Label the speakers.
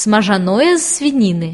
Speaker 1: смажаное з свініны